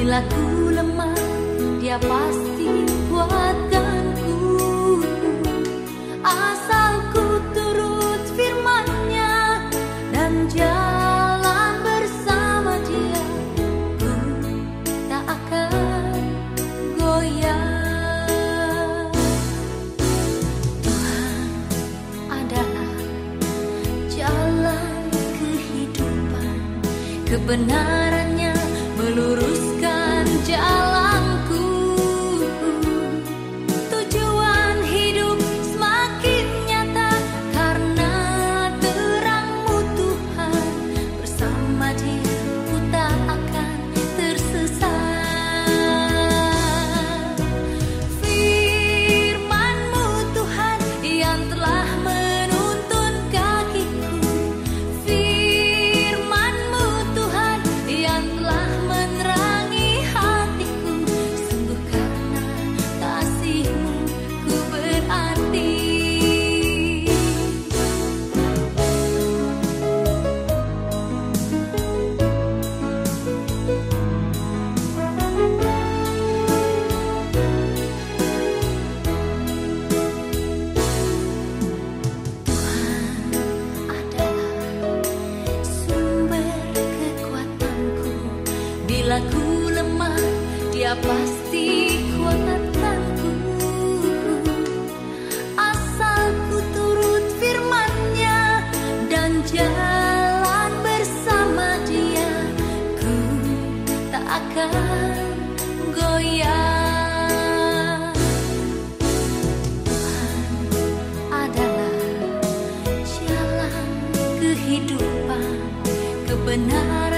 Bila ku lemah, dia pasti kuatkanku Asal ku turut firmannya Dan jalan bersama dia Ku tak akan goyah. Tuhan adalah jalan kehidupan? Kebenarannya meluruskan ku lemah dia pasti kuatkanku Asal ku turut firmannya Dan jalan bersama dia Ku tak akan goyah. Tuhan adalah jalan kehidupan kebenaran